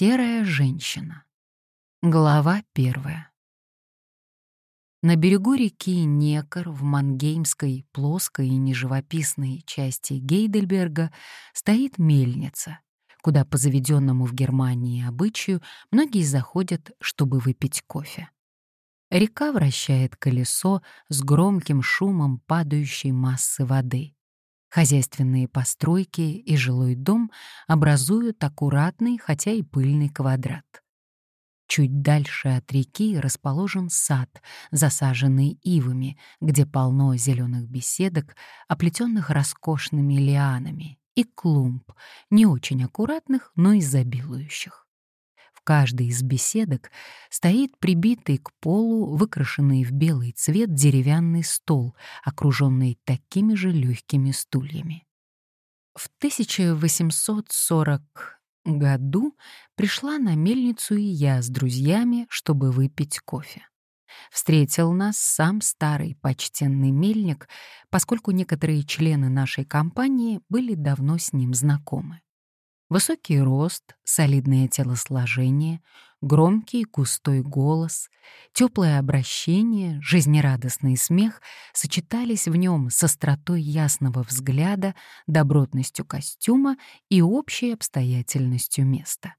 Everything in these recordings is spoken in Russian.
Серая женщина. Глава первая. На берегу реки Некор в Мангеймской плоской и неживописной части Гейдельберга стоит мельница, куда по заведенному в Германии обычаю многие заходят, чтобы выпить кофе. Река вращает колесо с громким шумом падающей массы воды. Хозяйственные постройки и жилой дом образуют аккуратный, хотя и пыльный квадрат. Чуть дальше от реки расположен сад, засаженный ивами, где полно зеленых беседок, оплетенных роскошными лианами, и клумб, не очень аккуратных, но изобилующих. В каждой из беседок стоит прибитый к полу, выкрашенный в белый цвет деревянный стол, окруженный такими же легкими стульями. В 1840 году пришла на мельницу и я с друзьями, чтобы выпить кофе. Встретил нас сам старый почтенный мельник, поскольку некоторые члены нашей компании были давно с ним знакомы. Высокий рост, солидное телосложение, громкий густой голос, теплое обращение, жизнерадостный смех сочетались в нем с остротой ясного взгляда, добротностью костюма и общей обстоятельностью места.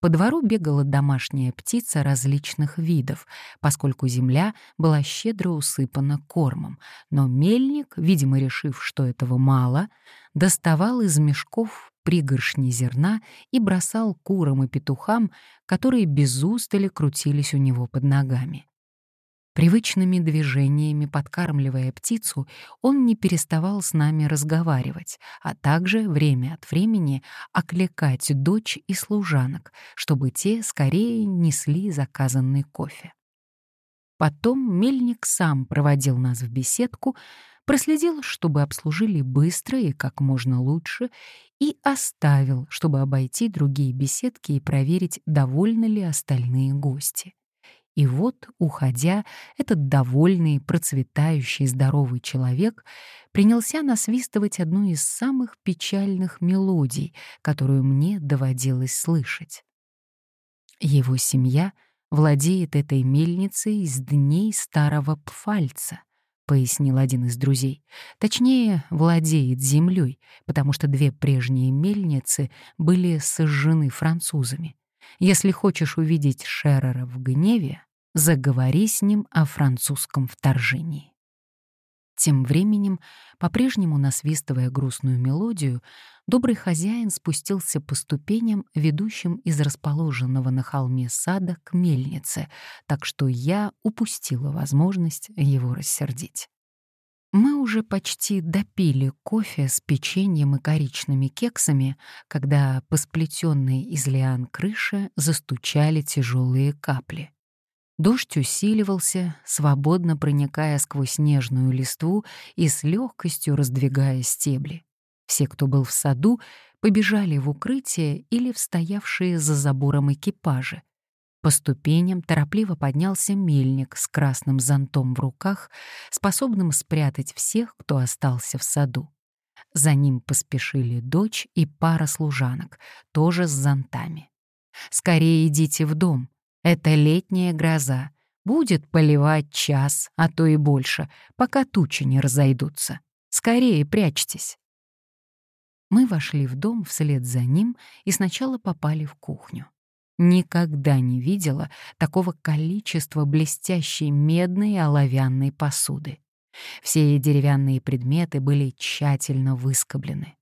По двору бегала домашняя птица различных видов, поскольку земля была щедро усыпана кормом, но мельник, видимо, решив, что этого мало, доставал из мешков пригоршни зерна и бросал курам и петухам, которые без устали крутились у него под ногами. Привычными движениями подкармливая птицу, он не переставал с нами разговаривать, а также время от времени окликать дочь и служанок, чтобы те скорее несли заказанный кофе. Потом мельник сам проводил нас в беседку, проследил, чтобы обслужили быстро и как можно лучше, и оставил, чтобы обойти другие беседки и проверить, довольны ли остальные гости. И вот, уходя, этот довольный, процветающий, здоровый человек принялся насвистывать одну из самых печальных мелодий, которую мне доводилось слышать. Его семья владеет этой мельницей с дней старого Пфальца, пояснил один из друзей. Точнее, владеет землей, потому что две прежние мельницы были сожжены французами. Если хочешь увидеть Шеррера в гневе, заговори с ним о французском вторжении. Тем временем, по-прежнему насвистывая грустную мелодию, добрый хозяин спустился по ступеням, ведущим из расположенного на холме сада к мельнице, так что я упустила возможность его рассердить. Мы уже почти допили кофе с печеньем и коричными кексами, когда по сплетенной из лиан крыше застучали тяжелые капли. Дождь усиливался, свободно проникая сквозь снежную листву и с легкостью раздвигая стебли. Все, кто был в саду, побежали в укрытие или в стоявшие за забором экипажи, по ступеням торопливо поднялся мельник с красным зонтом в руках, способным спрятать всех, кто остался в саду. За ним поспешили дочь и пара служанок, тоже с зонтами. «Скорее идите в дом. Это летняя гроза. Будет поливать час, а то и больше, пока тучи не разойдутся. Скорее прячьтесь». Мы вошли в дом вслед за ним и сначала попали в кухню. Никогда не видела такого количества блестящей медной и оловянной посуды. Все деревянные предметы были тщательно выскоблены.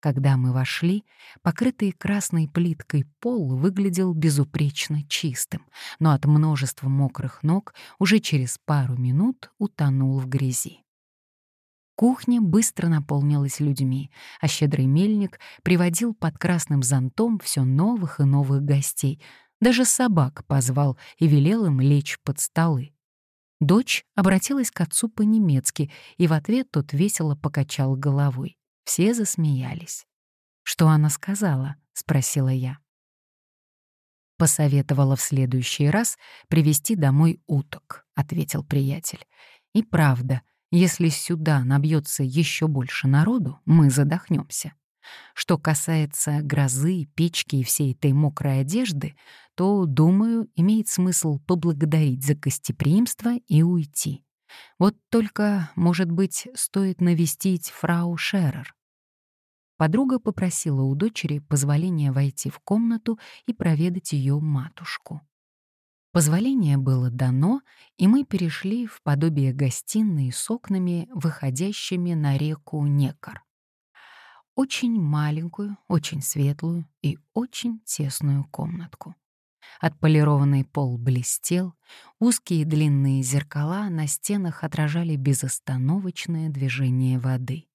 Когда мы вошли, покрытый красной плиткой пол выглядел безупречно чистым, но от множества мокрых ног уже через пару минут утонул в грязи. Кухня быстро наполнилась людьми, а щедрый мельник приводил под красным зонтом все новых и новых гостей. Даже собак позвал и велел им лечь под столы. Дочь обратилась к отцу по-немецки, и в ответ тот весело покачал головой. Все засмеялись. «Что она сказала?» — спросила я. «Посоветовала в следующий раз привезти домой уток», — ответил приятель. «И правда, если сюда набьется еще больше народу, мы задохнемся. Что касается грозы, печки и всей этой мокрой одежды, то, думаю, имеет смысл поблагодарить за гостеприимство и уйти. Вот только, может быть, стоит навестить фрау Шерер. Подруга попросила у дочери позволения войти в комнату и проведать ее матушку. Позволение было дано, и мы перешли в подобие гостиной с окнами, выходящими на реку Некар. Очень маленькую, очень светлую и очень тесную комнатку. Отполированный пол блестел, узкие длинные зеркала на стенах отражали безостановочное движение воды.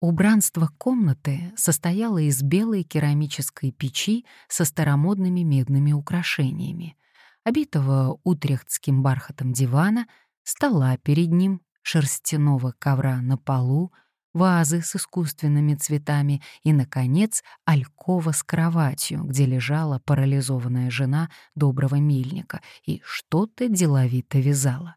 Убранство комнаты состояло из белой керамической печи со старомодными медными украшениями, обитого утрехтским бархатом дивана, стола перед ним, шерстяного ковра на полу, вазы с искусственными цветами и, наконец, алькова с кроватью, где лежала парализованная жена доброго мельника и что-то деловито вязала.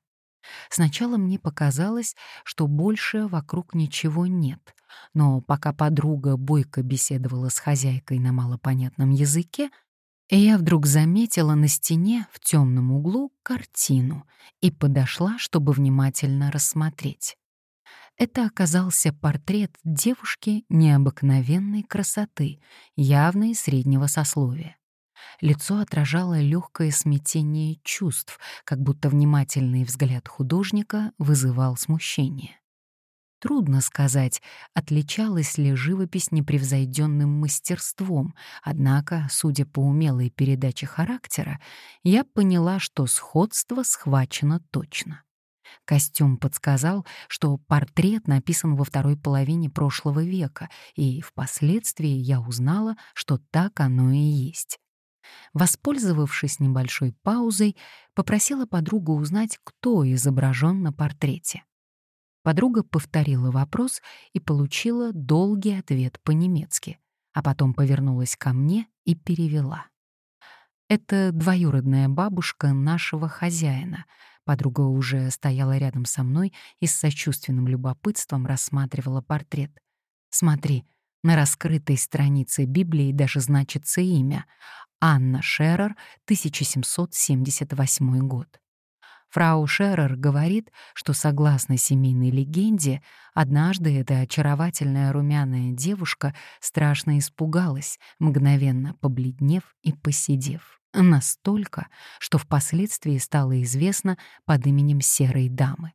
Сначала мне показалось, что больше вокруг ничего нет, но пока подруга бойко беседовала с хозяйкой на малопонятном языке, я вдруг заметила на стене в темном углу картину и подошла, чтобы внимательно рассмотреть. Это оказался портрет девушки необыкновенной красоты, явной среднего сословия. Лицо отражало легкое смятение чувств, как будто внимательный взгляд художника вызывал смущение. Трудно сказать, отличалась ли живопись непревзойденным мастерством, однако, судя по умелой передаче характера, я поняла, что сходство схвачено точно. Костюм подсказал, что портрет написан во второй половине прошлого века, и впоследствии я узнала, что так оно и есть. Воспользовавшись небольшой паузой, попросила подругу узнать, кто изображен на портрете. Подруга повторила вопрос и получила долгий ответ по-немецки, а потом повернулась ко мне и перевела. «Это двоюродная бабушка нашего хозяина». Подруга уже стояла рядом со мной и с сочувственным любопытством рассматривала портрет. «Смотри, на раскрытой странице Библии даже значится имя — Анна Шерер, 1778 год. Фрау Шерер говорит, что согласно семейной легенде, однажды эта очаровательная румяная девушка страшно испугалась, мгновенно побледнев и посидев. Настолько, что впоследствии стало известно под именем Серой дамы.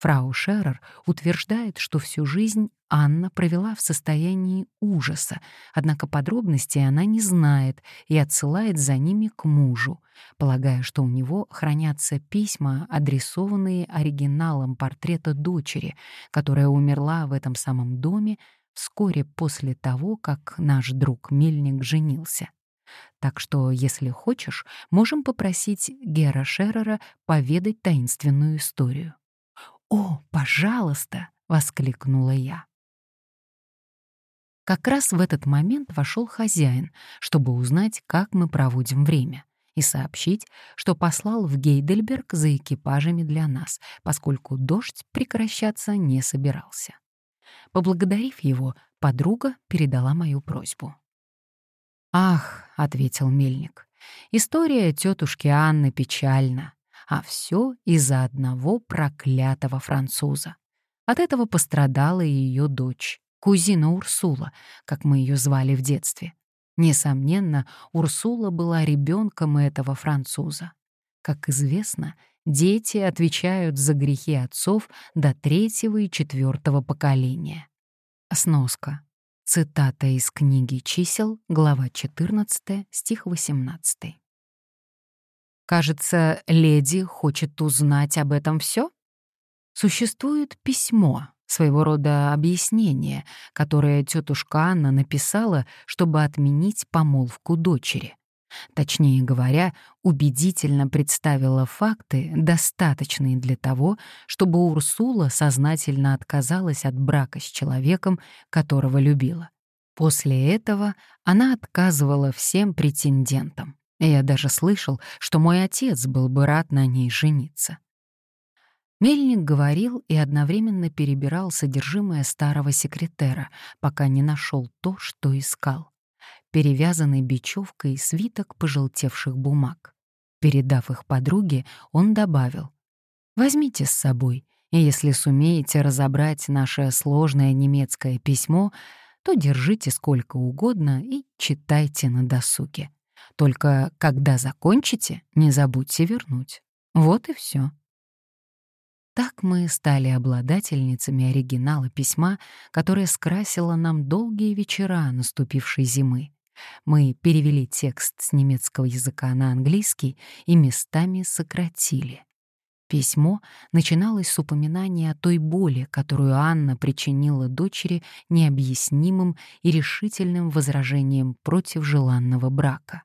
Фрау Шерер утверждает, что всю жизнь Анна провела в состоянии ужаса, однако подробностей она не знает и отсылает за ними к мужу, полагая, что у него хранятся письма, адресованные оригиналом портрета дочери, которая умерла в этом самом доме вскоре после того, как наш друг Мельник женился. Так что, если хочешь, можем попросить Гера Шерера поведать таинственную историю. «О, пожалуйста!» — воскликнула я. Как раз в этот момент вошел хозяин, чтобы узнать, как мы проводим время, и сообщить, что послал в Гейдельберг за экипажами для нас, поскольку дождь прекращаться не собирался. Поблагодарив его, подруга передала мою просьбу. «Ах», — ответил мельник, — «история тетушки Анны печальна а все из-за одного проклятого француза. От этого пострадала и ее дочь, кузина Урсула, как мы ее звали в детстве. Несомненно, Урсула была ребенком этого француза. Как известно, дети отвечают за грехи отцов до третьего и четвертого поколения. Сноска. Цитата из книги «Чисел», глава 14, стих 18. Кажется, леди хочет узнать об этом все. Существует письмо, своего рода объяснение, которое тетушка Анна написала, чтобы отменить помолвку дочери. Точнее говоря, убедительно представила факты, достаточные для того, чтобы Урсула сознательно отказалась от брака с человеком, которого любила. После этого она отказывала всем претендентам. Я даже слышал, что мой отец был бы рад на ней жениться. Мельник говорил и одновременно перебирал содержимое старого секретера, пока не нашел то, что искал. Перевязанный бечевкой свиток пожелтевших бумаг. Передав их подруге, он добавил. «Возьмите с собой, и если сумеете разобрать наше сложное немецкое письмо, то держите сколько угодно и читайте на досуге. Только когда закончите, не забудьте вернуть. Вот и все. Так мы стали обладательницами оригинала письма, которое скрасило нам долгие вечера наступившей зимы. Мы перевели текст с немецкого языка на английский и местами сократили. Письмо начиналось с упоминания о той боли, которую Анна причинила дочери необъяснимым и решительным возражением против желанного брака.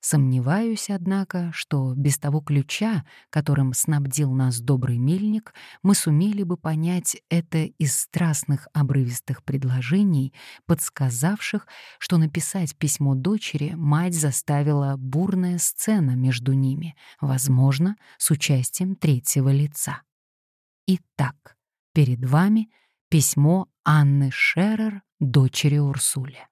Сомневаюсь, однако, что без того ключа, которым снабдил нас добрый мельник, мы сумели бы понять это из страстных обрывистых предложений, подсказавших, что написать письмо дочери мать заставила бурная сцена между ними, возможно, с участием третьего лица. Итак, перед вами письмо Анны Шерер дочери Урсуле.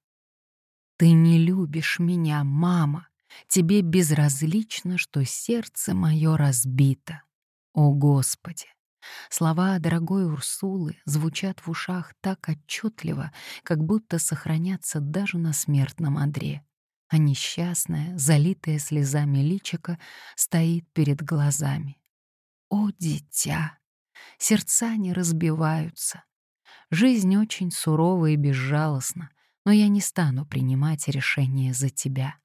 «Ты не любишь меня, мама», Тебе безразлично, что сердце мое разбито. О, Господи! Слова дорогой Урсулы звучат в ушах так отчетливо, как будто сохранятся даже на смертном одре. А несчастная, залитая слезами личика, стоит перед глазами. О, дитя! Сердца не разбиваются. Жизнь очень сурова и безжалостна, но я не стану принимать решение за тебя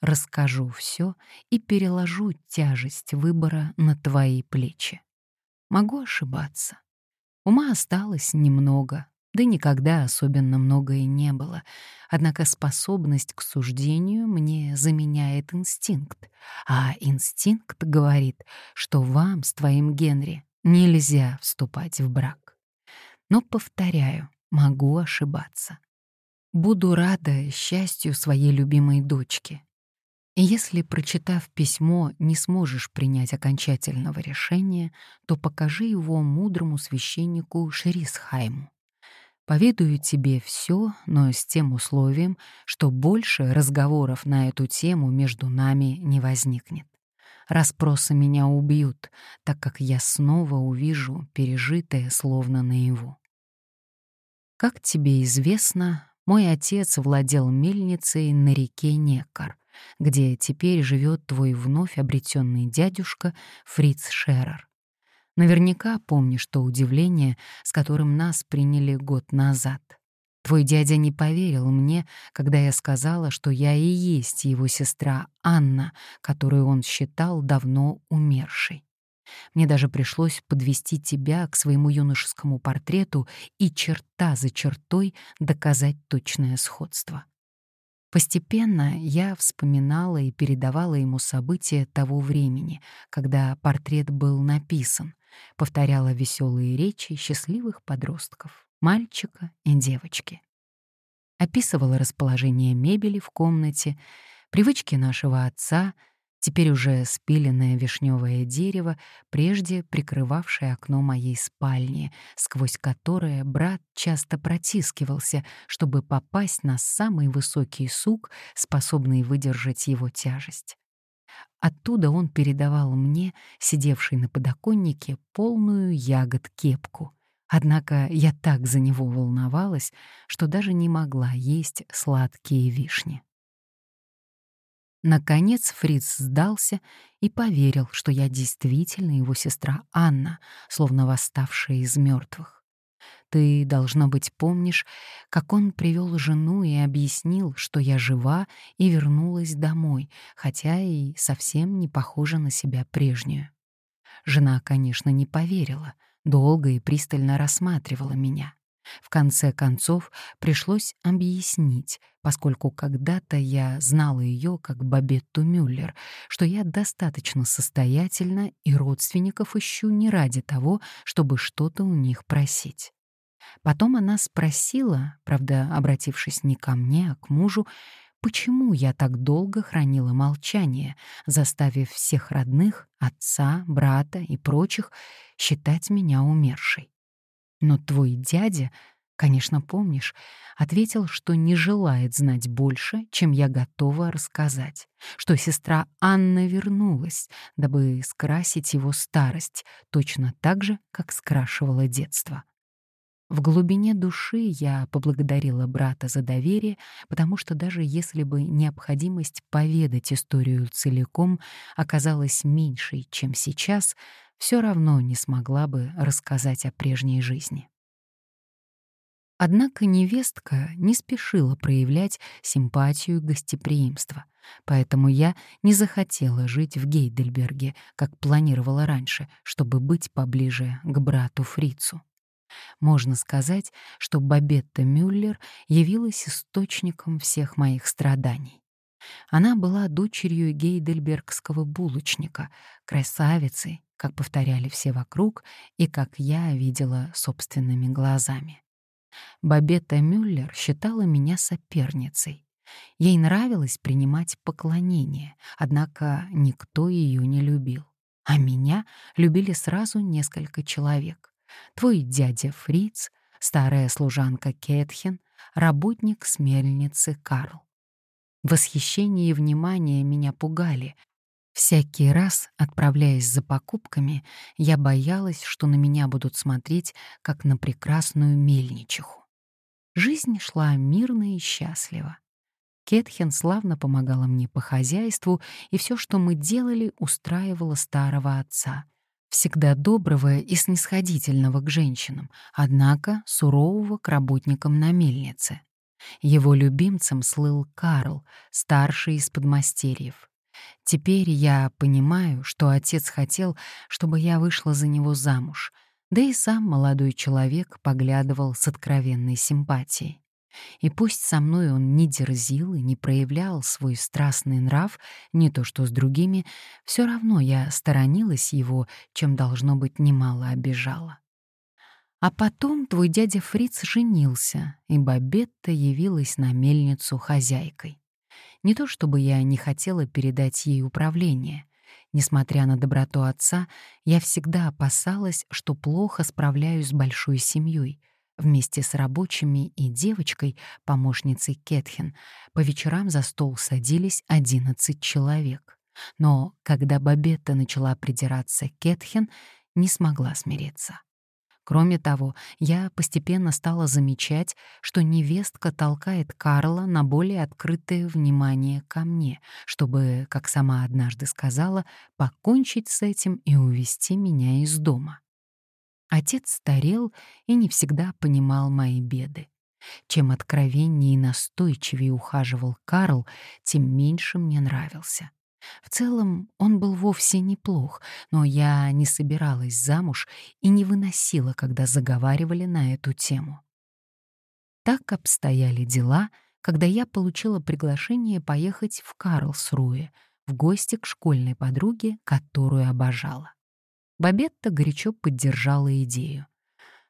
расскажу все и переложу тяжесть выбора на твои плечи. Могу ошибаться. Ума осталось немного, да никогда особенно много и не было. Однако способность к суждению мне заменяет инстинкт, а инстинкт говорит, что вам с твоим Генри нельзя вступать в брак. Но, повторяю, могу ошибаться. Буду рада счастью своей любимой дочки, если, прочитав письмо, не сможешь принять окончательного решения, то покажи его мудрому священнику Шерисхайму. Поведаю тебе все, но с тем условием, что больше разговоров на эту тему между нами не возникнет. Распросы меня убьют, так как я снова увижу пережитое словно наяву. Как тебе известно, мой отец владел мельницей на реке Некар — где теперь живет твой вновь обретенный дядюшка Фриц Шерер. Наверняка помнишь то удивление, с которым нас приняли год назад. Твой дядя не поверил мне, когда я сказала, что я и есть его сестра Анна, которую он считал давно умершей. Мне даже пришлось подвести тебя к своему юношескому портрету и черта за чертой доказать точное сходство. Постепенно я вспоминала и передавала ему события того времени, когда портрет был написан, повторяла веселые речи счастливых подростков, мальчика и девочки. Описывала расположение мебели в комнате, привычки нашего отца — теперь уже спиленное вишневое дерево, прежде прикрывавшее окно моей спальни, сквозь которое брат часто протискивался, чтобы попасть на самый высокий сук, способный выдержать его тяжесть. Оттуда он передавал мне, сидевшей на подоконнике, полную ягод кепку. Однако я так за него волновалась, что даже не могла есть сладкие вишни. Наконец Фриц сдался и поверил, что я действительно его сестра Анна, словно восставшая из мертвых. Ты, должно быть, помнишь, как он привел жену и объяснил, что я жива и вернулась домой, хотя и совсем не похожа на себя прежнюю. Жена, конечно, не поверила, долго и пристально рассматривала меня. В конце концов, пришлось объяснить, поскольку когда-то я знала ее как Бабетту Мюллер, что я достаточно состоятельна и родственников ищу не ради того, чтобы что-то у них просить. Потом она спросила, правда, обратившись не ко мне, а к мужу, почему я так долго хранила молчание, заставив всех родных, отца, брата и прочих считать меня умершей. Но твой дядя конечно, помнишь, ответил, что не желает знать больше, чем я готова рассказать, что сестра Анна вернулась, дабы скрасить его старость, точно так же, как скрашивала детство. В глубине души я поблагодарила брата за доверие, потому что даже если бы необходимость поведать историю целиком оказалась меньшей, чем сейчас, все равно не смогла бы рассказать о прежней жизни. Однако невестка не спешила проявлять симпатию и гостеприимство, поэтому я не захотела жить в Гейдельберге, как планировала раньше, чтобы быть поближе к брату Фрицу. Можно сказать, что Бабетта Мюллер явилась источником всех моих страданий. Она была дочерью гейдельбергского булочника, красавицей, как повторяли все вокруг и как я видела собственными глазами. Бабетта Мюллер считала меня соперницей. Ей нравилось принимать поклонение, однако никто ее не любил. А меня любили сразу несколько человек. Твой дядя Фриц, старая служанка Кетхен, работник с мельницы Карл. Восхищение и внимание меня пугали, Всякий раз, отправляясь за покупками, я боялась, что на меня будут смотреть, как на прекрасную мельничиху. Жизнь шла мирно и счастливо. Кетхен славно помогала мне по хозяйству, и все, что мы делали, устраивало старого отца, всегда доброго и снисходительного к женщинам, однако сурового к работникам на мельнице. Его любимцем слыл Карл, старший из подмастерьев. Теперь я понимаю, что отец хотел, чтобы я вышла за него замуж, да и сам молодой человек поглядывал с откровенной симпатией. И пусть со мной он не дерзил и не проявлял свой страстный нрав, не то что с другими, все равно я сторонилась его, чем, должно быть, немало обижала. А потом твой дядя Фриц женился, и Бабетта явилась на мельницу хозяйкой. Не то чтобы я не хотела передать ей управление. Несмотря на доброту отца, я всегда опасалась, что плохо справляюсь с большой семьей. Вместе с рабочими и девочкой, помощницей Кетхен, по вечерам за стол садились одиннадцать человек. Но когда Бабетта начала придираться Кетхен, не смогла смириться. Кроме того, я постепенно стала замечать, что невестка толкает Карла на более открытое внимание ко мне, чтобы, как сама однажды сказала, покончить с этим и увести меня из дома. Отец старел и не всегда понимал мои беды. Чем откровеннее и настойчивее ухаживал Карл, тем меньше мне нравился. В целом он был вовсе неплох, но я не собиралась замуж и не выносила, когда заговаривали на эту тему. Так обстояли дела, когда я получила приглашение поехать в Карлсруэ в гости к школьной подруге, которую обожала. Бабетта горячо поддержала идею.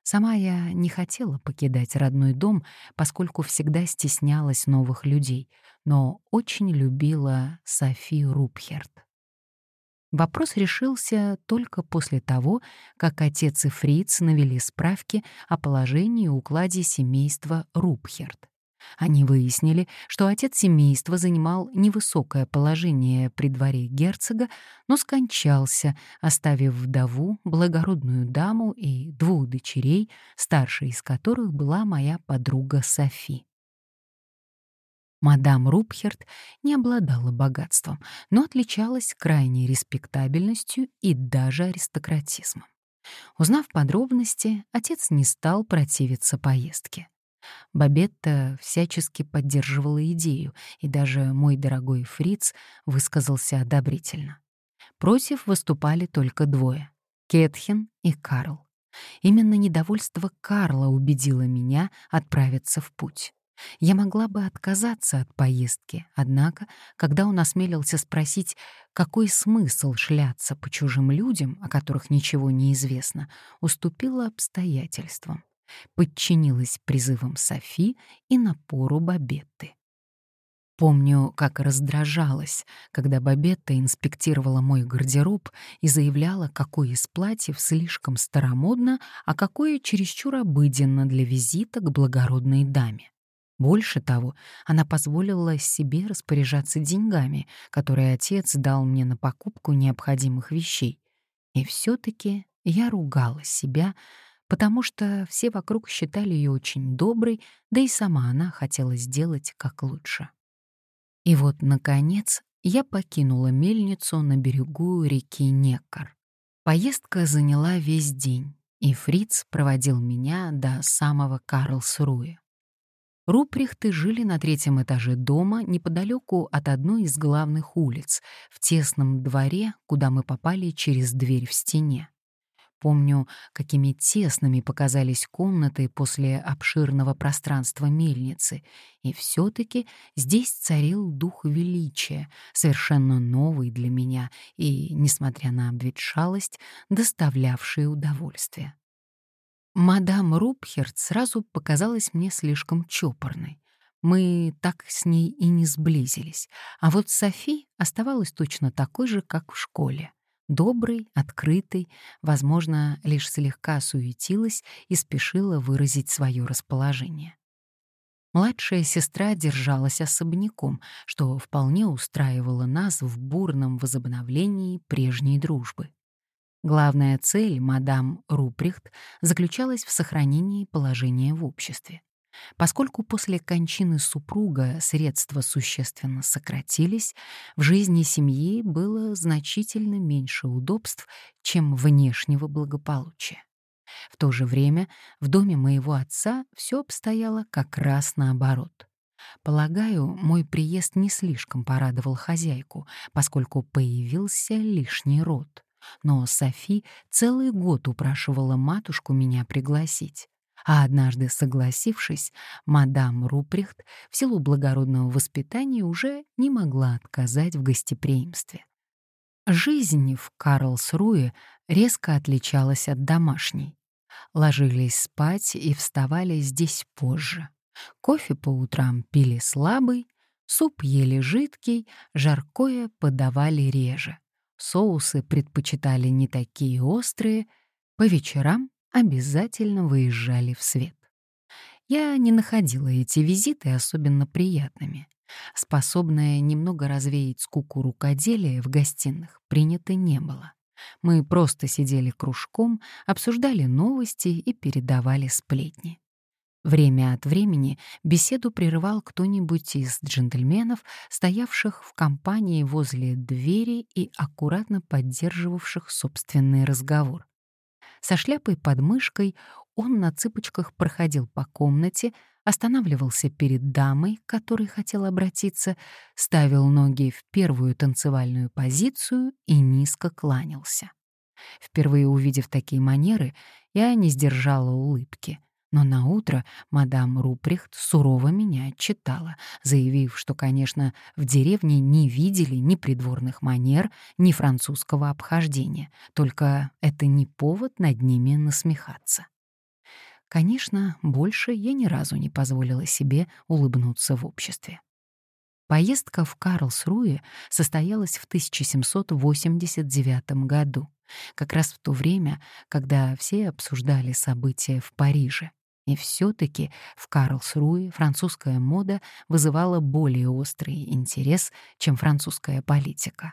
Сама я не хотела покидать родной дом, поскольку всегда стеснялась новых людей, но очень любила Софию Рупхерт. Вопрос решился только после того, как отец и Фриц навели справки о положении и укладе семейства Рупхерт. Они выяснили, что отец семейства занимал невысокое положение при дворе герцога, но скончался, оставив вдову, благородную даму и двух дочерей, старшей из которых была моя подруга Софи. Мадам Рупхерт не обладала богатством, но отличалась крайней респектабельностью и даже аристократизмом. Узнав подробности, отец не стал противиться поездке. Бабетта всячески поддерживала идею, и даже мой дорогой Фриц высказался одобрительно. Против выступали только двое — Кетхен и Карл. Именно недовольство Карла убедило меня отправиться в путь. Я могла бы отказаться от поездки, однако, когда он осмелился спросить, какой смысл шляться по чужим людям, о которых ничего не известно, уступила обстоятельствам подчинилась призывам Софи и напору Бабетты. Помню, как раздражалась, когда Бабетта инспектировала мой гардероб и заявляла, какое из платьев слишком старомодно, а какое чересчур обыденно для визита к благородной даме. Больше того, она позволила себе распоряжаться деньгами, которые отец дал мне на покупку необходимых вещей. И все-таки я ругала себя, потому что все вокруг считали ее очень доброй, да и сама она хотела сделать как лучше. И вот, наконец, я покинула мельницу на берегу реки Неккар. Поездка заняла весь день, и Фриц проводил меня до самого Карлсруя. Руприхты жили на третьем этаже дома неподалеку от одной из главных улиц, в тесном дворе, куда мы попали через дверь в стене. Помню, какими тесными показались комнаты после обширного пространства мельницы, и все-таки здесь царил дух величия, совершенно новый для меня и, несмотря на обветшалость, доставлявший удовольствие. Мадам Рупхерт сразу показалась мне слишком чопорной. Мы так с ней и не сблизились, а вот Софи оставалась точно такой же, как в школе. Добрый, открытый, возможно, лишь слегка суетилась и спешила выразить свое расположение. Младшая сестра держалась особняком, что вполне устраивало нас в бурном возобновлении прежней дружбы. Главная цель мадам Руприхт заключалась в сохранении положения в обществе. Поскольку после кончины супруга средства существенно сократились, в жизни семьи было значительно меньше удобств, чем внешнего благополучия. В то же время в доме моего отца все обстояло как раз наоборот. Полагаю, мой приезд не слишком порадовал хозяйку, поскольку появился лишний род. Но Софи целый год упрашивала матушку меня пригласить. А однажды согласившись, мадам Руприхт в силу благородного воспитания уже не могла отказать в гостеприимстве. Жизнь в Карлсруе резко отличалась от домашней. Ложились спать и вставали здесь позже. Кофе по утрам пили слабый, суп ели жидкий, жаркое подавали реже. Соусы предпочитали не такие острые, по вечерам обязательно выезжали в свет. Я не находила эти визиты особенно приятными. Способная немного развеять скуку рукоделия в гостиных принято не было. Мы просто сидели кружком, обсуждали новости и передавали сплетни. Время от времени беседу прерывал кто-нибудь из джентльменов, стоявших в компании возле двери и аккуратно поддерживавших собственный разговор. Со шляпой под мышкой он на цыпочках проходил по комнате, останавливался перед дамой, к которой хотел обратиться, ставил ноги в первую танцевальную позицию и низко кланялся. Впервые увидев такие манеры, я не сдержала улыбки — но на утро мадам Руприхт сурово меня отчитала, заявив, что, конечно, в деревне не видели ни придворных манер, ни французского обхождения, только это не повод над ними насмехаться. Конечно, больше я ни разу не позволила себе улыбнуться в обществе. Поездка в Карлсруе состоялась в 1789 году, как раз в то время, когда все обсуждали события в Париже. И все-таки в Карлсруе французская мода вызывала более острый интерес, чем французская политика.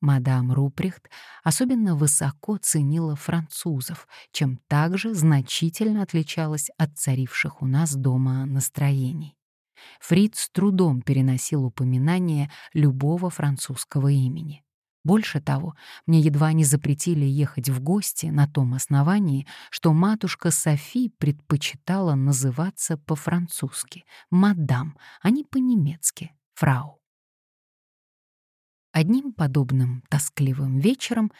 Мадам Руприхт особенно высоко ценила французов, чем также значительно отличалась от царивших у нас дома настроений. Фриц с трудом переносил упоминание любого французского имени. Больше того, мне едва не запретили ехать в гости на том основании, что матушка Софи предпочитала называться по-французски «мадам», а не по-немецки «фрау». Одним подобным тоскливым вечером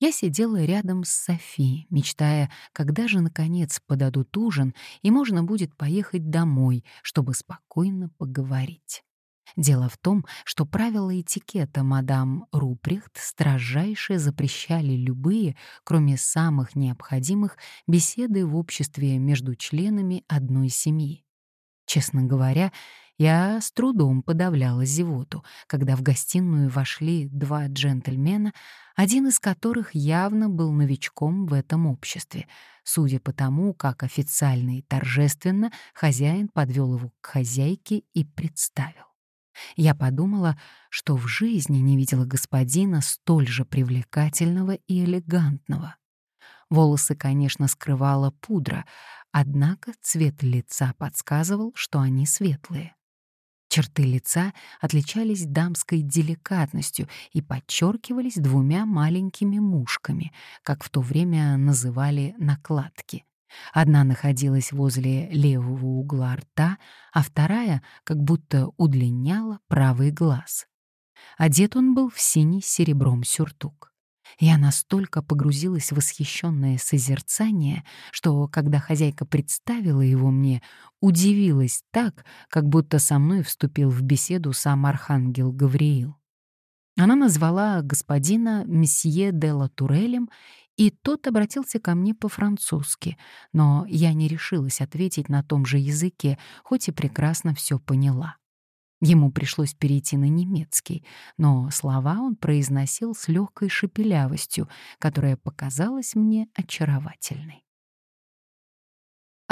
я сидела рядом с Софи, мечтая, когда же, наконец, подадут ужин, и можно будет поехать домой, чтобы спокойно поговорить. Дело в том, что правила этикета мадам Руприхт строжайше запрещали любые, кроме самых необходимых, беседы в обществе между членами одной семьи. Честно говоря, Я с трудом подавляла зевоту, когда в гостиную вошли два джентльмена, один из которых явно был новичком в этом обществе, судя по тому, как официально и торжественно хозяин подвел его к хозяйке и представил. Я подумала, что в жизни не видела господина столь же привлекательного и элегантного. Волосы, конечно, скрывала пудра, однако цвет лица подсказывал, что они светлые. Черты лица отличались дамской деликатностью и подчеркивались двумя маленькими мушками, как в то время называли накладки. Одна находилась возле левого угла рта, а вторая как будто удлиняла правый глаз. Одет он был в синий серебром сюртук. Я настолько погрузилась в восхищенное созерцание, что, когда хозяйка представила его мне, удивилась так, как будто со мной вступил в беседу сам архангел Гавриил. Она назвала господина месье де Латурелем, и тот обратился ко мне по-французски, но я не решилась ответить на том же языке, хоть и прекрасно все поняла. Ему пришлось перейти на немецкий, но слова он произносил с легкой шепелявостью, которая показалась мне очаровательной.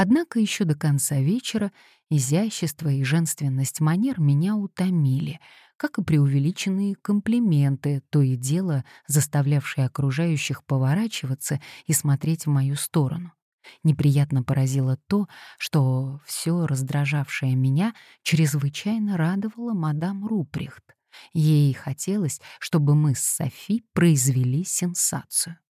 Однако еще до конца вечера изящество и женственность манер меня утомили, как и преувеличенные комплименты, то и дело заставлявшие окружающих поворачиваться и смотреть в мою сторону. Неприятно поразило то, что все раздражавшее меня чрезвычайно радовало мадам Руприхт. Ей хотелось, чтобы мы с Софи произвели сенсацию.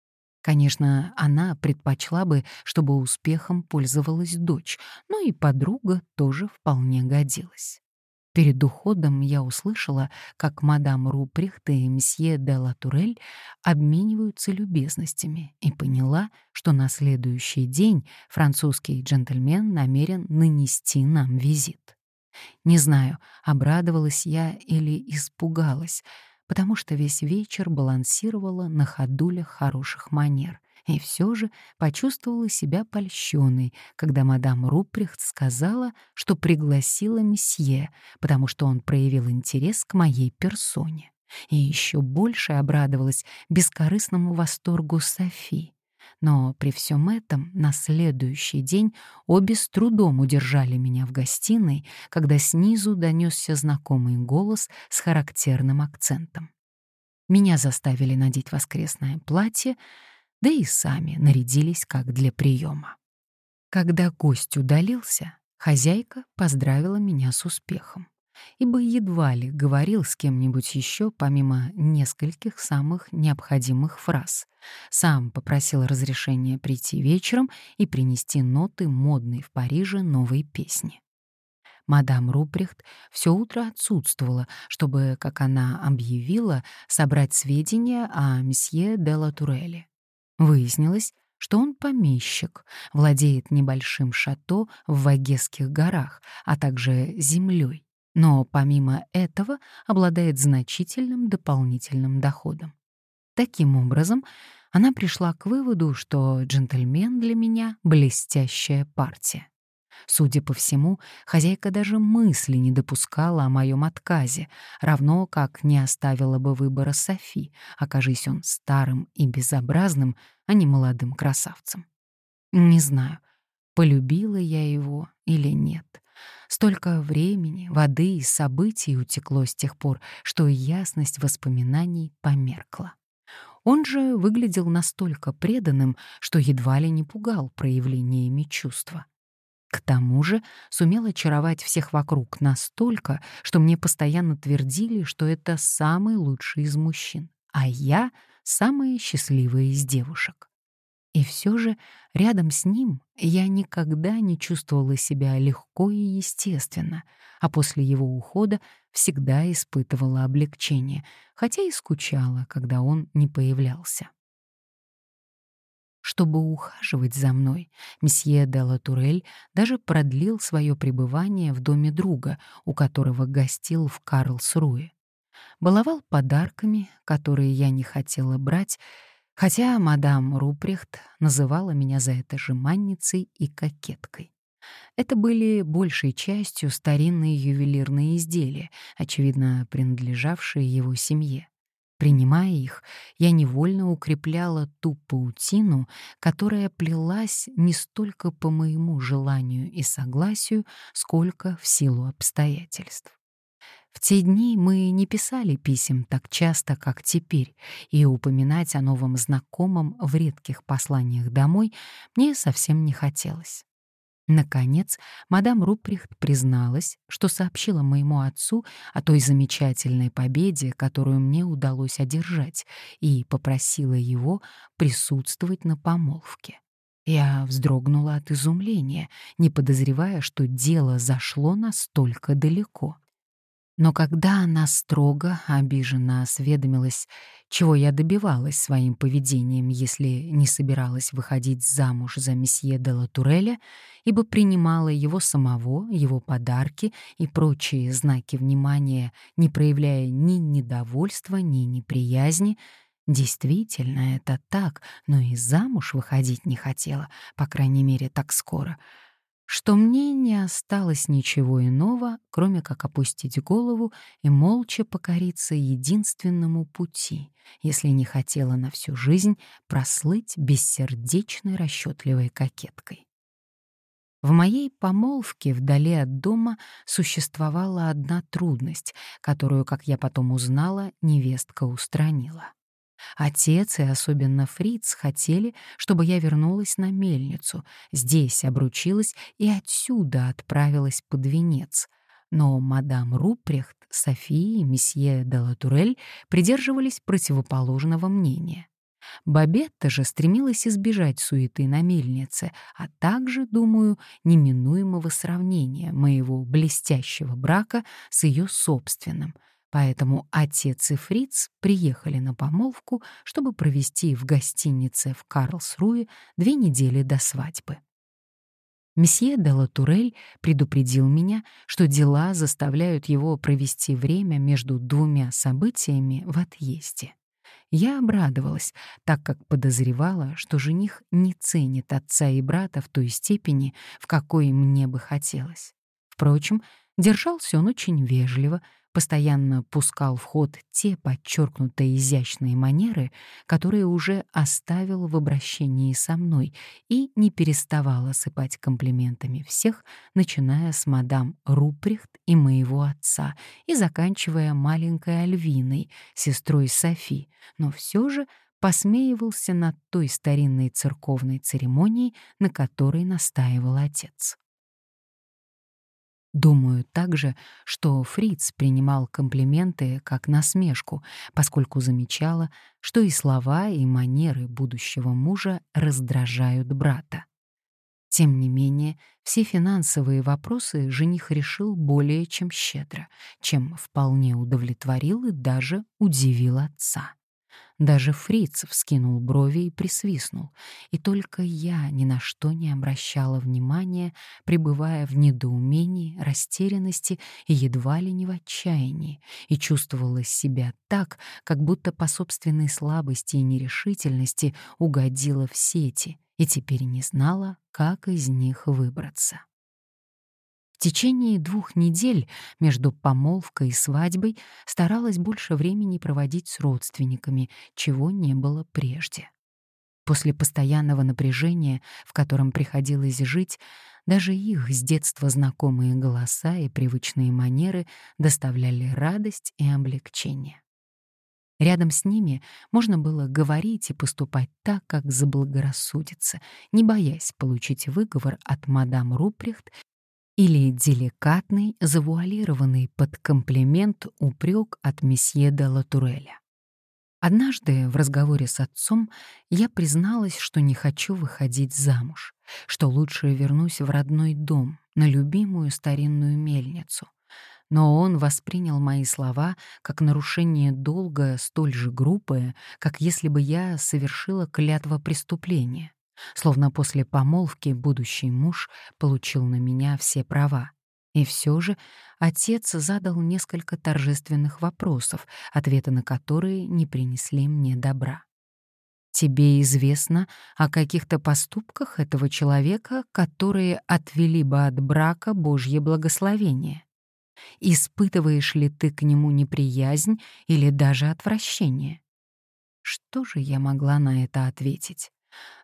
Конечно, она предпочла бы, чтобы успехом пользовалась дочь, но и подруга тоже вполне годилась. Перед уходом я услышала, как мадам Руприхт и мсье де Латурель обмениваются любезностями и поняла, что на следующий день французский джентльмен намерен нанести нам визит. Не знаю, обрадовалась я или испугалась, потому что весь вечер балансировала на ходулях хороших манер — и все же почувствовала себя польщенной, когда мадам Руприхт сказала, что пригласила месье, потому что он проявил интерес к моей персоне. И еще больше обрадовалась бескорыстному восторгу Софи. Но при всем этом на следующий день обе с трудом удержали меня в гостиной, когда снизу донесся знакомый голос с характерным акцентом. Меня заставили надеть воскресное платье, да и сами нарядились как для приема. Когда гость удалился, хозяйка поздравила меня с успехом, ибо едва ли говорил с кем-нибудь еще помимо нескольких самых необходимых фраз. Сам попросил разрешения прийти вечером и принести ноты модной в Париже новой песни. Мадам Руприхт все утро отсутствовала, чтобы, как она объявила, собрать сведения о месье де Латуреле. Выяснилось, что он помещик, владеет небольшим шато в Вагесских горах, а также землей, но помимо этого обладает значительным дополнительным доходом. Таким образом, она пришла к выводу, что джентльмен для меня — блестящая партия. Судя по всему, хозяйка даже мысли не допускала о моем отказе, равно как не оставила бы выбора Софи, окажись он старым и безобразным, а не молодым красавцем. Не знаю, полюбила я его или нет. Столько времени, воды и событий утекло с тех пор, что ясность воспоминаний померкла. Он же выглядел настолько преданным, что едва ли не пугал проявлениями чувства. К тому же сумел очаровать всех вокруг настолько, что мне постоянно твердили, что это самый лучший из мужчин, а я — самая счастливая из девушек. И все же рядом с ним я никогда не чувствовала себя легко и естественно, а после его ухода всегда испытывала облегчение, хотя и скучала, когда он не появлялся. Чтобы ухаживать за мной, месье де Латурель даже продлил свое пребывание в доме друга, у которого гостил в Карлсруе. Баловал подарками, которые я не хотела брать, хотя мадам Рупрехт называла меня за это жеманницей и кокеткой. Это были большей частью старинные ювелирные изделия, очевидно, принадлежавшие его семье. Принимая их, я невольно укрепляла ту паутину, которая плелась не столько по моему желанию и согласию, сколько в силу обстоятельств. В те дни мы не писали писем так часто, как теперь, и упоминать о новом знакомом в редких посланиях домой мне совсем не хотелось. Наконец, мадам Руприхт призналась, что сообщила моему отцу о той замечательной победе, которую мне удалось одержать, и попросила его присутствовать на помолвке. Я вздрогнула от изумления, не подозревая, что дело зашло настолько далеко. Но когда она строго, обиженно осведомилась, чего я добивалась своим поведением, если не собиралась выходить замуж за месье де Латуреля, ибо принимала его самого, его подарки и прочие знаки внимания, не проявляя ни недовольства, ни неприязни, действительно это так, но и замуж выходить не хотела, по крайней мере, так скоро — что мне не осталось ничего иного, кроме как опустить голову и молча покориться единственному пути, если не хотела на всю жизнь прослыть бессердечной расчетливой кокеткой. В моей помолвке вдали от дома существовала одна трудность, которую, как я потом узнала, невестка устранила. Отец и особенно Фриц хотели, чтобы я вернулась на мельницу, здесь обручилась и отсюда отправилась под венец. Но мадам Рупрехт, София и месье де Латурель придерживались противоположного мнения. Бабетта же стремилась избежать суеты на мельнице, а также, думаю, неминуемого сравнения моего блестящего брака с ее собственным — Поэтому отец и Фриц приехали на помолвку, чтобы провести в гостинице в Карлсруе две недели до свадьбы. Месье де Латурель предупредил меня, что дела заставляют его провести время между двумя событиями в отъезде. Я обрадовалась, так как подозревала, что жених не ценит отца и брата в той степени, в какой мне бы хотелось. Впрочем, держался он очень вежливо, постоянно пускал в ход те подчеркнуто изящные манеры, которые уже оставил в обращении со мной, и не переставал осыпать комплиментами всех, начиная с мадам Руприхт и моего отца и заканчивая маленькой Альвиной, сестрой Софи, но все же посмеивался над той старинной церковной церемонией, на которой настаивал отец. Думаю также, что Фриц принимал комплименты как насмешку, поскольку замечала, что и слова, и манеры будущего мужа раздражают брата. Тем не менее, все финансовые вопросы жених решил более чем щедро, чем вполне удовлетворил и даже удивил отца. Даже Фриц вскинул брови и присвистнул, и только я ни на что не обращала внимания, пребывая в недоумении, растерянности и едва ли не в отчаянии, и чувствовала себя так, как будто по собственной слабости и нерешительности угодила в сети и теперь не знала, как из них выбраться. В течение двух недель между помолвкой и свадьбой старалась больше времени проводить с родственниками, чего не было прежде. После постоянного напряжения, в котором приходилось жить, даже их с детства знакомые голоса и привычные манеры доставляли радость и облегчение. Рядом с ними можно было говорить и поступать так, как заблагорассудится, не боясь получить выговор от мадам Руприхт или деликатный, завуалированный под комплимент упрек от месье де Латуреля. Однажды в разговоре с отцом я призналась, что не хочу выходить замуж, что лучше вернусь в родной дом, на любимую старинную мельницу. Но он воспринял мои слова как нарушение долга столь же грубое, как если бы я совершила клятва преступления словно после помолвки будущий муж получил на меня все права. И все же отец задал несколько торжественных вопросов, ответы на которые не принесли мне добра. тебе известно о каких-то поступках этого человека, которые отвели бы от брака Божье благословение? Испытываешь ли ты к нему неприязнь или даже отвращение? Что же я могла на это ответить?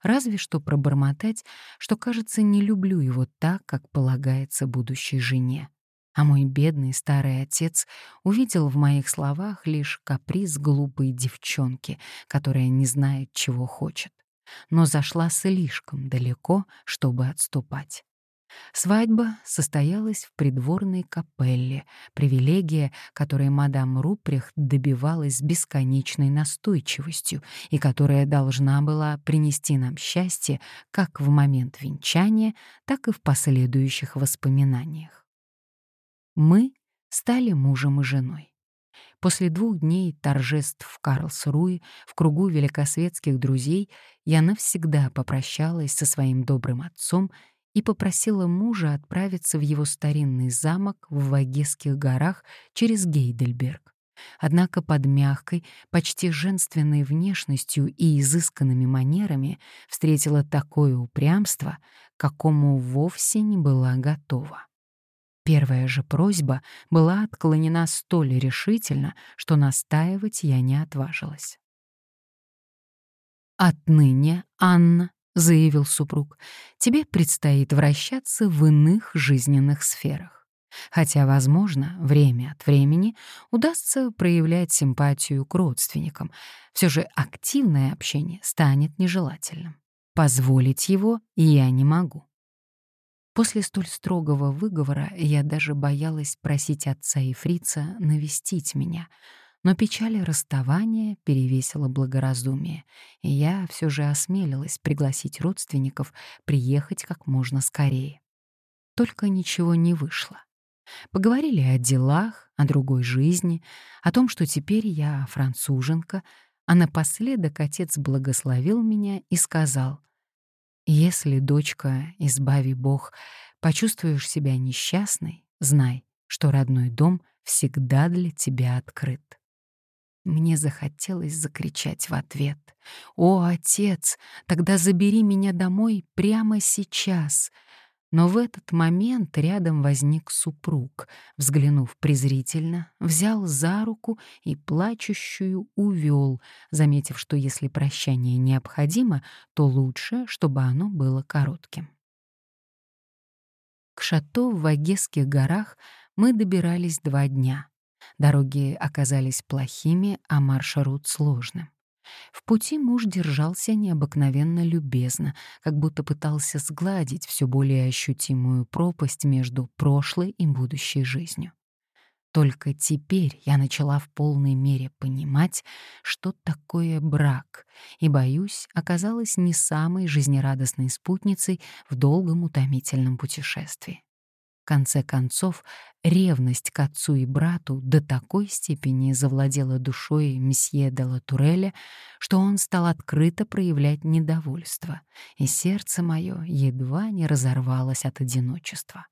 Разве что пробормотать, что, кажется, не люблю его так, как полагается будущей жене. А мой бедный старый отец увидел в моих словах лишь каприз глупой девчонки, которая не знает, чего хочет, но зашла слишком далеко, чтобы отступать. Свадьба состоялась в придворной капелле, привилегия, которой мадам Рупрехт добивалась с бесконечной настойчивостью и которая должна была принести нам счастье как в момент венчания, так и в последующих воспоминаниях. Мы стали мужем и женой. После двух дней торжеств в Карлсруе в кругу великосветских друзей я навсегда попрощалась со своим добрым отцом и попросила мужа отправиться в его старинный замок в Вагесских горах через Гейдельберг. Однако под мягкой, почти женственной внешностью и изысканными манерами встретила такое упрямство, какому вовсе не была готова. Первая же просьба была отклонена столь решительно, что настаивать я не отважилась. «Отныне, Анна, заявил супруг, тебе предстоит вращаться в иных жизненных сферах. Хотя, возможно, время от времени удастся проявлять симпатию к родственникам, все же активное общение станет нежелательным. Позволить его я не могу. После столь строгого выговора я даже боялась просить отца и фрица навестить меня — но печаль расставания перевесила благоразумие, и я все же осмелилась пригласить родственников приехать как можно скорее. Только ничего не вышло. Поговорили о делах, о другой жизни, о том, что теперь я француженка, а напоследок отец благословил меня и сказал, «Если, дочка, избави Бог, почувствуешь себя несчастной, знай, что родной дом всегда для тебя открыт». Мне захотелось закричать в ответ. «О, отец, тогда забери меня домой прямо сейчас!» Но в этот момент рядом возник супруг, взглянув презрительно, взял за руку и плачущую увел, заметив, что если прощание необходимо, то лучше, чтобы оно было коротким. К шато в Вагесских горах мы добирались два дня. Дороги оказались плохими, а маршрут сложным. В пути муж держался необыкновенно любезно, как будто пытался сгладить все более ощутимую пропасть между прошлой и будущей жизнью. Только теперь я начала в полной мере понимать, что такое брак, и, боюсь, оказалась не самой жизнерадостной спутницей в долгом утомительном путешествии конце концов, ревность к отцу и брату до такой степени завладела душой месье де Латуреля, что он стал открыто проявлять недовольство, и сердце мое едва не разорвалось от одиночества.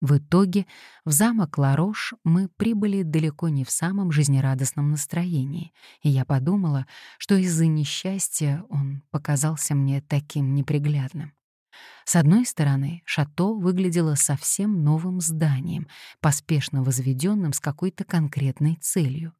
В итоге в замок Ларош мы прибыли далеко не в самом жизнерадостном настроении, и я подумала, что из-за несчастья он показался мне таким неприглядным. С одной стороны, шато выглядело совсем новым зданием, поспешно возведенным с какой-то конкретной целью.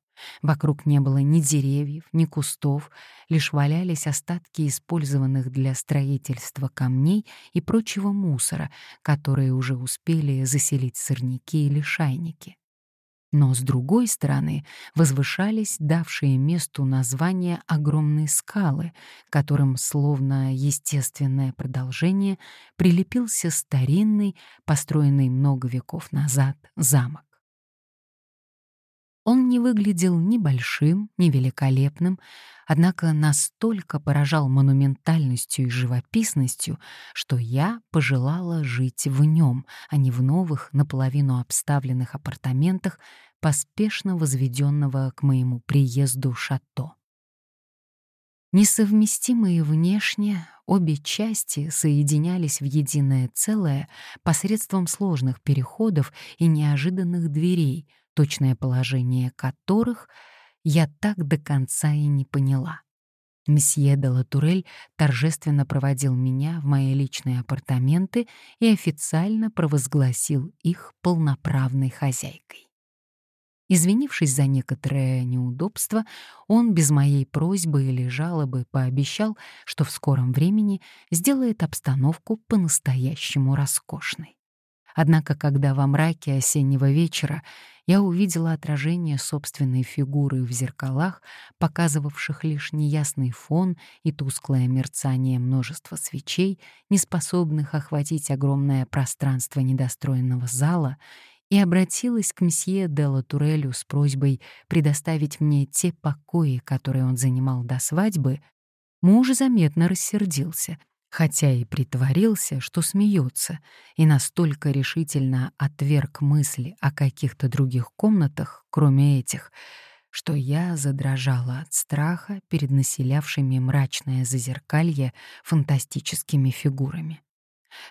Вокруг не было ни деревьев, ни кустов, лишь валялись остатки использованных для строительства камней и прочего мусора, которые уже успели заселить сорняки или шайники. Но с другой стороны возвышались давшие месту название огромные скалы, которым, словно естественное продолжение, прилепился старинный, построенный много веков назад, замок. Он не выглядел ни большим, ни великолепным, однако настолько поражал монументальностью и живописностью, что я пожелала жить в нем, а не в новых, наполовину обставленных апартаментах, поспешно возведенного к моему приезду шато. Несовместимые внешне, обе части соединялись в единое целое посредством сложных переходов и неожиданных дверей, точное положение которых я так до конца и не поняла. Месье де Латурель торжественно проводил меня в мои личные апартаменты и официально провозгласил их полноправной хозяйкой. Извинившись за некоторое неудобство, он без моей просьбы или жалобы пообещал, что в скором времени сделает обстановку по-настоящему роскошной. Однако, когда во мраке осеннего вечера я увидела отражение собственной фигуры в зеркалах, показывавших лишь неясный фон и тусклое мерцание множества свечей, не способных охватить огромное пространство недостроенного зала, и обратилась к месье де Турелю с просьбой предоставить мне те покои, которые он занимал до свадьбы, муж заметно рассердился — хотя и притворился, что смеется, и настолько решительно отверг мысли о каких-то других комнатах, кроме этих, что я задрожала от страха перед населявшими мрачное зазеркалье фантастическими фигурами.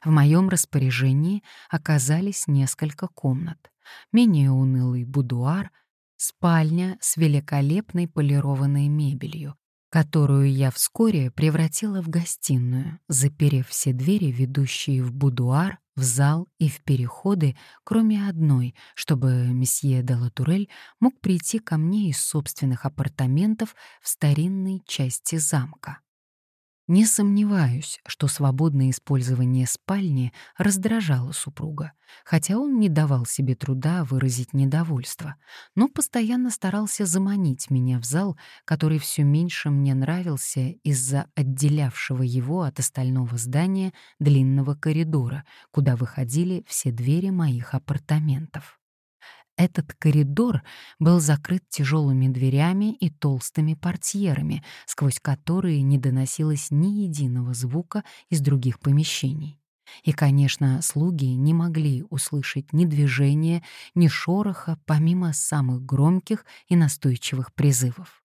В моем распоряжении оказались несколько комнат, менее унылый будуар, спальня с великолепной полированной мебелью, которую я вскоре превратила в гостиную, заперев все двери, ведущие в будуар, в зал и в переходы, кроме одной, чтобы месье де Латурель мог прийти ко мне из собственных апартаментов в старинной части замка. Не сомневаюсь, что свободное использование спальни раздражало супруга, хотя он не давал себе труда выразить недовольство, но постоянно старался заманить меня в зал, который все меньше мне нравился из-за отделявшего его от остального здания длинного коридора, куда выходили все двери моих апартаментов. Этот коридор был закрыт тяжелыми дверями и толстыми портьерами, сквозь которые не доносилось ни единого звука из других помещений. И, конечно, слуги не могли услышать ни движения, ни шороха, помимо самых громких и настойчивых призывов.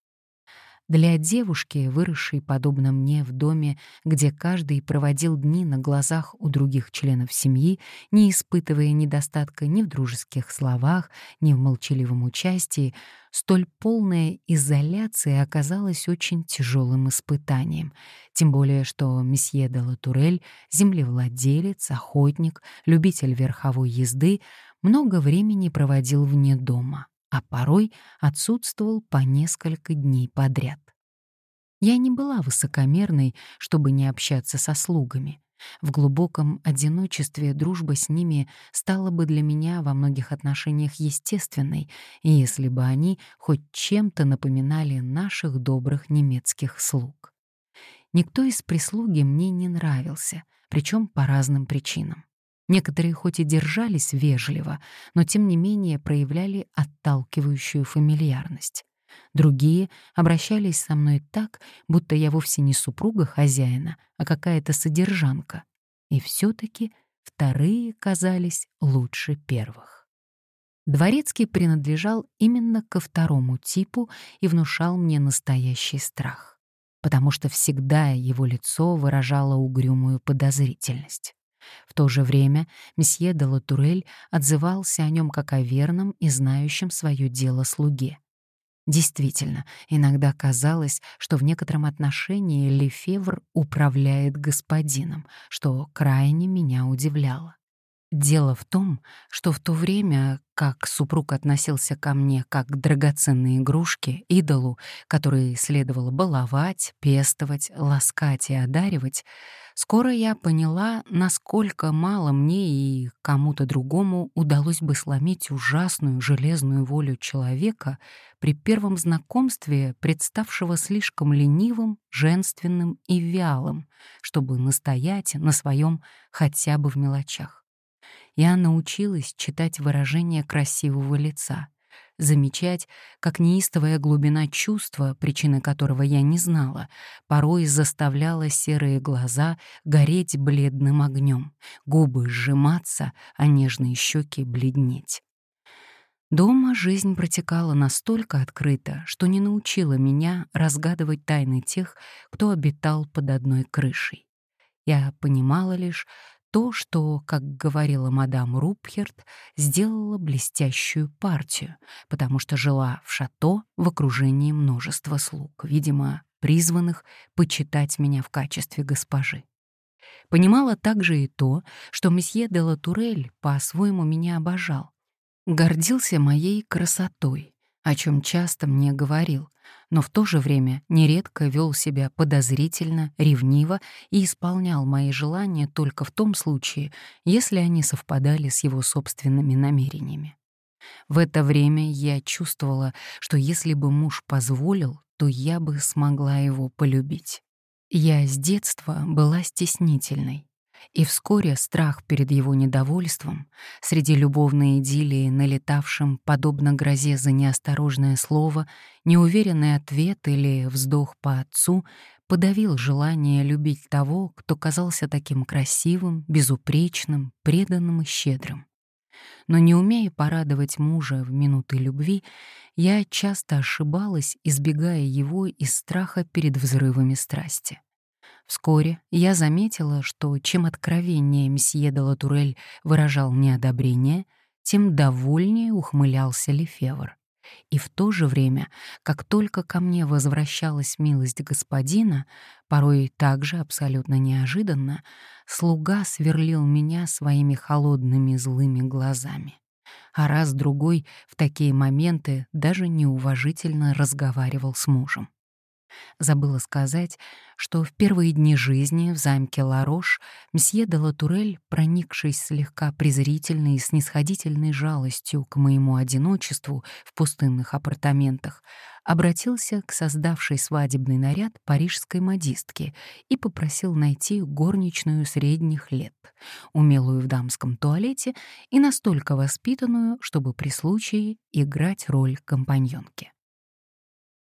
Для девушки, выросшей подобно мне в доме, где каждый проводил дни на глазах у других членов семьи, не испытывая недостатка ни в дружеских словах, ни в молчаливом участии, столь полная изоляция оказалась очень тяжелым испытанием, тем более что месье де Латурель, землевладелец, охотник, любитель верховой езды, много времени проводил вне дома а порой отсутствовал по несколько дней подряд. Я не была высокомерной, чтобы не общаться со слугами. В глубоком одиночестве дружба с ними стала бы для меня во многих отношениях естественной, если бы они хоть чем-то напоминали наших добрых немецких слуг. Никто из прислуги мне не нравился, причем по разным причинам. Некоторые хоть и держались вежливо, но тем не менее проявляли отталкивающую фамильярность. Другие обращались со мной так, будто я вовсе не супруга хозяина, а какая-то содержанка. И все-таки вторые казались лучше первых. Дворецкий принадлежал именно ко второму типу и внушал мне настоящий страх, потому что всегда его лицо выражало угрюмую подозрительность. В то же время месье де Латурель отзывался о нем как о верном и знающем свое дело слуге. Действительно, иногда казалось, что в некотором отношении Лефевр управляет господином, что крайне меня удивляло. Дело в том, что в то время, как супруг относился ко мне как к драгоценной игрушке, идолу, который следовало баловать, пестовать, ласкать и одаривать, скоро я поняла, насколько мало мне и кому-то другому удалось бы сломить ужасную железную волю человека при первом знакомстве, представшего слишком ленивым, женственным и вялым, чтобы настоять на своем хотя бы в мелочах я научилась читать выражение красивого лица, замечать, как неистовая глубина чувства, причины которого я не знала, порой заставляла серые глаза гореть бледным огнем, губы сжиматься, а нежные щеки бледнеть. Дома жизнь протекала настолько открыто, что не научила меня разгадывать тайны тех, кто обитал под одной крышей. Я понимала лишь, то, что, как говорила мадам Рупхерт, сделала блестящую партию, потому что жила в шато в окружении множества слуг, видимо, призванных почитать меня в качестве госпожи. Понимала также и то, что месье де Латурель по-своему меня обожал. Гордился моей красотой, о чем часто мне говорил, но в то же время нередко вел себя подозрительно, ревниво и исполнял мои желания только в том случае, если они совпадали с его собственными намерениями. В это время я чувствовала, что если бы муж позволил, то я бы смогла его полюбить. Я с детства была стеснительной, и вскоре страх перед его недовольством, среди любовной идиллии, налетавшим, подобно грозе за неосторожное слово, неуверенный ответ или вздох по отцу, подавил желание любить того, кто казался таким красивым, безупречным, преданным и щедрым. Но не умея порадовать мужа в минуты любви, я часто ошибалась, избегая его из страха перед взрывами страсти. Вскоре я заметила, что чем откровеннее месье де Латурель выражал неодобрение, тем довольнее ухмылялся Лефевр. И в то же время, как только ко мне возвращалась милость господина, порой также абсолютно неожиданно, слуга сверлил меня своими холодными злыми глазами. А раз-другой в такие моменты даже неуважительно разговаривал с мужем. Забыла сказать, что в первые дни жизни в замке Ларош мсье де Латурель, проникшись слегка презрительной и снисходительной жалостью к моему одиночеству в пустынных апартаментах, обратился к создавшей свадебный наряд парижской модистки и попросил найти горничную средних лет, умелую в дамском туалете и настолько воспитанную, чтобы при случае играть роль компаньонки.